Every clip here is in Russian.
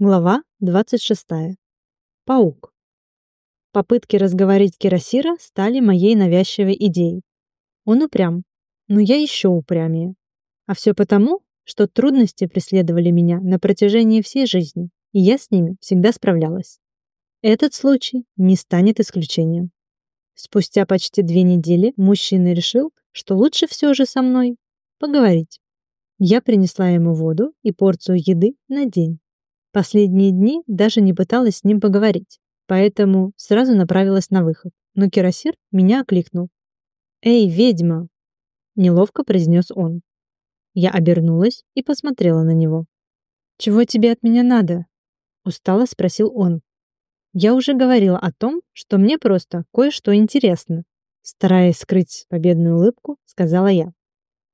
Глава 26. Паук. Попытки разговорить Кирасира стали моей навязчивой идеей. Он упрям, но я еще упрямее. А все потому, что трудности преследовали меня на протяжении всей жизни, и я с ними всегда справлялась. Этот случай не станет исключением. Спустя почти две недели мужчина решил, что лучше все же со мной поговорить. Я принесла ему воду и порцию еды на день. Последние дни даже не пыталась с ним поговорить, поэтому сразу направилась на выход. Но Кирасир меня окликнул. «Эй, ведьма!» — неловко произнес он. Я обернулась и посмотрела на него. «Чего тебе от меня надо?» — устало спросил он. Я уже говорила о том, что мне просто кое-что интересно. Стараясь скрыть победную улыбку, сказала я.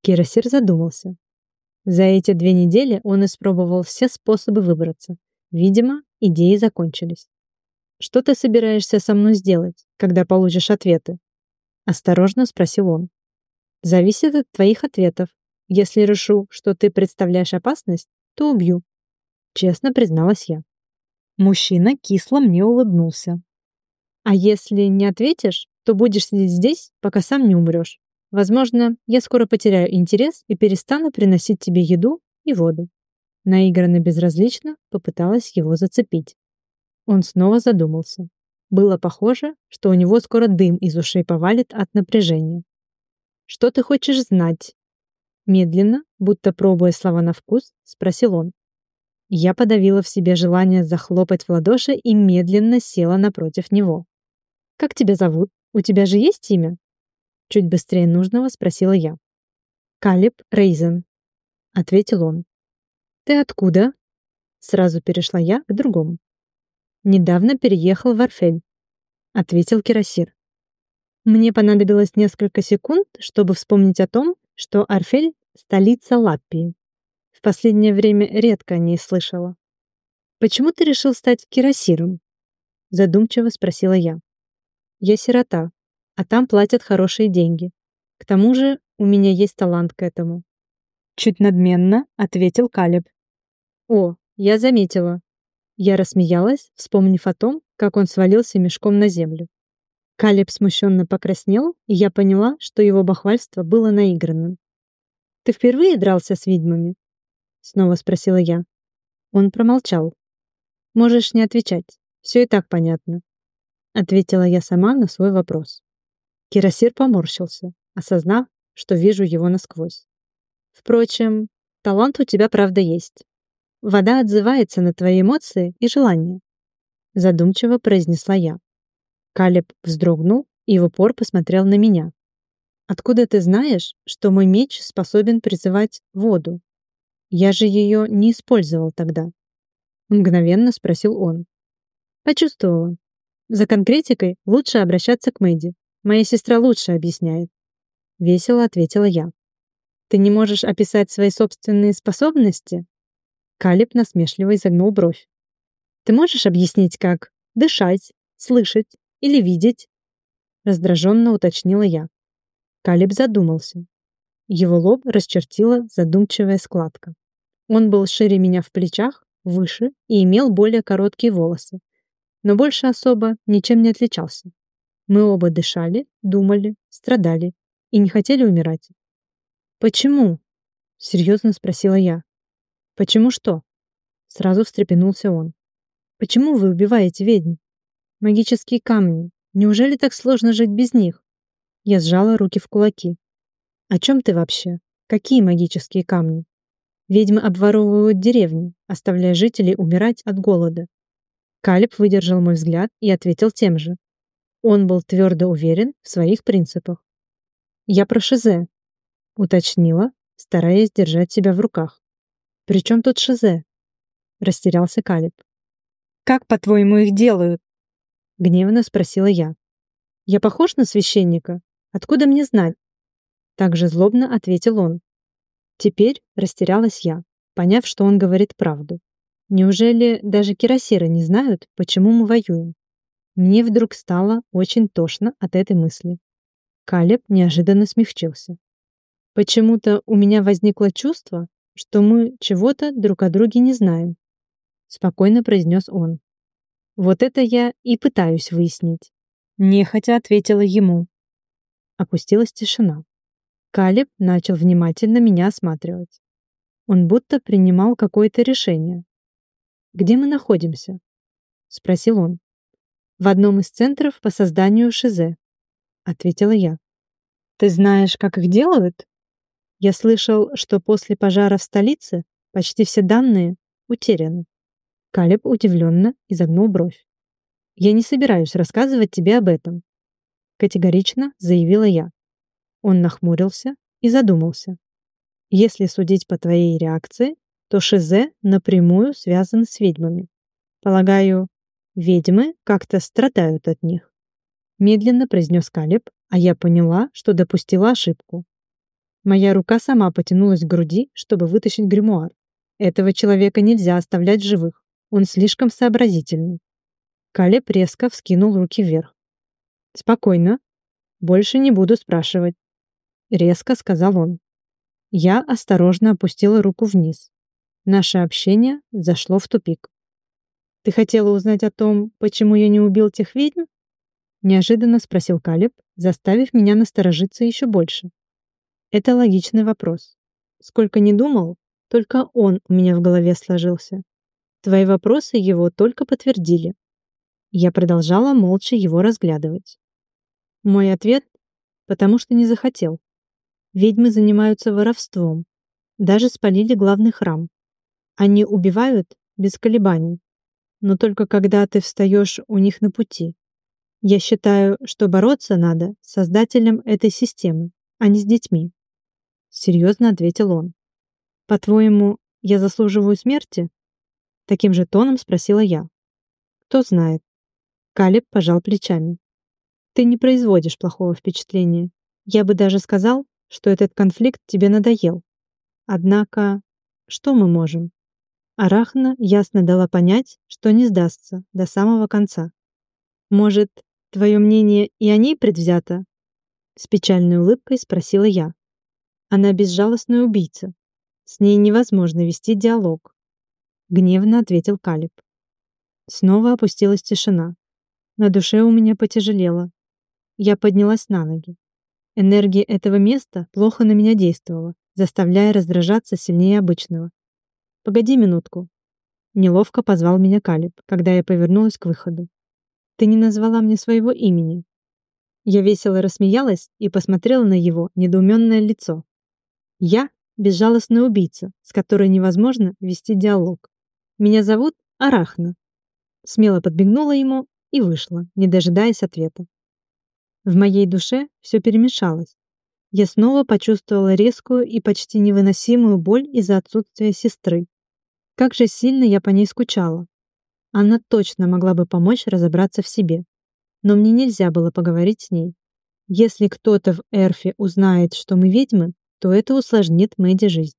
Кирасир задумался, за эти две недели он испробовал все способы выбраться. Видимо, идеи закончились. «Что ты собираешься со мной сделать, когда получишь ответы?» Осторожно спросил он. «Зависит от твоих ответов. Если решу, что ты представляешь опасность, то убью». Честно призналась я. Мужчина кисло мне улыбнулся. «А если не ответишь, то будешь сидеть здесь, пока сам не умрешь. Возможно, я скоро потеряю интерес и перестану приносить тебе еду и воду. Наигранно безразлично попыталась его зацепить. Он снова задумался. Было похоже, что у него скоро дым из ушей повалит от напряжения. «Что ты хочешь знать?» Медленно, будто пробуя слова на вкус, спросил он. Я подавила в себе желание захлопать в ладоши и медленно села напротив него. «Как тебя зовут? У тебя же есть имя?» Чуть быстрее нужного спросила я. «Калиб Рейзен», — ответил он. «Ты откуда?» Сразу перешла я к другому. «Недавно переехал в Арфель», — ответил Кирасир. Мне понадобилось несколько секунд, чтобы вспомнить о том, что Арфель — столица Латпии. В последнее время редко о ней слышала. «Почему ты решил стать кирасиром?» Задумчиво спросила я. «Я сирота, а там платят хорошие деньги. К тому же у меня есть талант к этому. Чуть надменно ответил Калеб. О, я заметила. Я рассмеялась, вспомнив о том, как он свалился мешком на землю. Калеб смущенно покраснел, и я поняла, что его бахвальство было наигранным. «Ты впервые дрался с ведьмами?» Снова спросила я. Он промолчал. «Можешь не отвечать. Все и так понятно», — ответила я сама на свой вопрос. Кирасир поморщился, осознав, что вижу его насквозь. Впрочем, талант у тебя правда есть. Вода отзывается на твои эмоции и желания. Задумчиво произнесла я. Калеб вздрогнул и в упор посмотрел на меня. «Откуда ты знаешь, что мой меч способен призывать воду? Я же ее не использовал тогда». Мгновенно спросил он. Почувствовала. За конкретикой лучше обращаться к Мэдди. Моя сестра лучше объясняет. Весело ответила я. Ты не можешь описать свои собственные способности? Калиб насмешливо изогнул бровь. Ты можешь объяснить, как дышать, слышать или видеть? Раздраженно уточнила я. Калиб задумался. Его лоб расчертила задумчивая складка. Он был шире меня в плечах, выше и имел более короткие волосы, но больше особо ничем не отличался. Мы оба дышали, думали, страдали и не хотели умирать. «Почему?» — серьезно спросила я. «Почему что?» Сразу встрепенулся он. «Почему вы убиваете ведьм? Магические камни. Неужели так сложно жить без них?» Я сжала руки в кулаки. «О чем ты вообще? Какие магические камни?» Ведьмы обворовывают деревни, оставляя жителей умирать от голода. Калиб выдержал мой взгляд и ответил тем же. Он был твердо уверен в своих принципах. «Я про Шизе», — уточнила, стараясь держать себя в руках. «При чем тут Шизе?» — растерялся Калиб. «Как, по-твоему, их делают?» — гневно спросила я. «Я похож на священника? Откуда мне знать?» Также злобно ответил он. Теперь растерялась я, поняв, что он говорит правду. Неужели даже кирасиры не знают, почему мы воюем? Мне вдруг стало очень тошно от этой мысли. Калеб неожиданно смягчился. Почему-то у меня возникло чувство, что мы чего-то друг о друге не знаем. спокойно произнес он. Вот это я и пытаюсь выяснить. Нехотя ответила ему. Опустилась тишина. Калиб начал внимательно меня осматривать. Он будто принимал какое-то решение. «Где мы находимся?» — спросил он. «В одном из центров по созданию ШИЗе», — ответила я. «Ты знаешь, как их делают?» Я слышал, что после пожара в столице почти все данные утеряны. Калеб удивленно изогнул бровь. «Я не собираюсь рассказывать тебе об этом», — категорично заявила я. Он нахмурился и задумался. «Если судить по твоей реакции, то Шизе напрямую связан с ведьмами. Полагаю, ведьмы как-то страдают от них». Медленно произнес Калеб, а я поняла, что допустила ошибку. Моя рука сама потянулась к груди, чтобы вытащить гримуар. Этого человека нельзя оставлять живых. Он слишком сообразительный. Калеб резко вскинул руки вверх. «Спокойно. Больше не буду спрашивать», — резко сказал он. Я осторожно опустила руку вниз. Наше общение зашло в тупик. «Ты хотела узнать о том, почему я не убил тех ведьм?» Неожиданно спросил Калеб, заставив меня насторожиться еще больше. Это логичный вопрос. Сколько не думал, только он у меня в голове сложился. Твои вопросы его только подтвердили. Я продолжала молча его разглядывать. Мой ответ — потому что не захотел. Ведьмы занимаются воровством. Даже спалили главный храм. Они убивают без колебаний. Но только когда ты встаешь у них на пути. Я считаю, что бороться надо с создателем этой системы, а не с детьми. Серьезно ответил он. По-твоему, я заслуживаю смерти? Таким же тоном спросила я. Кто знает. Калиб пожал плечами. Ты не производишь плохого впечатления. Я бы даже сказал, что этот конфликт тебе надоел. Однако, что мы можем? Арахна ясно дала понять, что не сдастся до самого конца. Может, твое мнение и о ней предвзято? С печальной улыбкой спросила я. Она безжалостная убийца. С ней невозможно вести диалог гневно ответил Калиб. Снова опустилась тишина. На душе у меня потяжелело. Я поднялась на ноги. Энергия этого места плохо на меня действовала, заставляя раздражаться сильнее обычного. «Погоди минутку». Неловко позвал меня Калиб, когда я повернулась к выходу. «Ты не назвала мне своего имени». Я весело рассмеялась и посмотрела на его недоуменное лицо. «Я — безжалостная убийца, с которой невозможно вести диалог. Меня зовут Арахна». Смело подбегнула ему и вышла, не дожидаясь ответа. В моей душе все перемешалось. Я снова почувствовала резкую и почти невыносимую боль из-за отсутствия сестры. Как же сильно я по ней скучала. Она точно могла бы помочь разобраться в себе. Но мне нельзя было поговорить с ней. Если кто-то в Эрфе узнает, что мы ведьмы, то это усложнит Мэдди жизнь.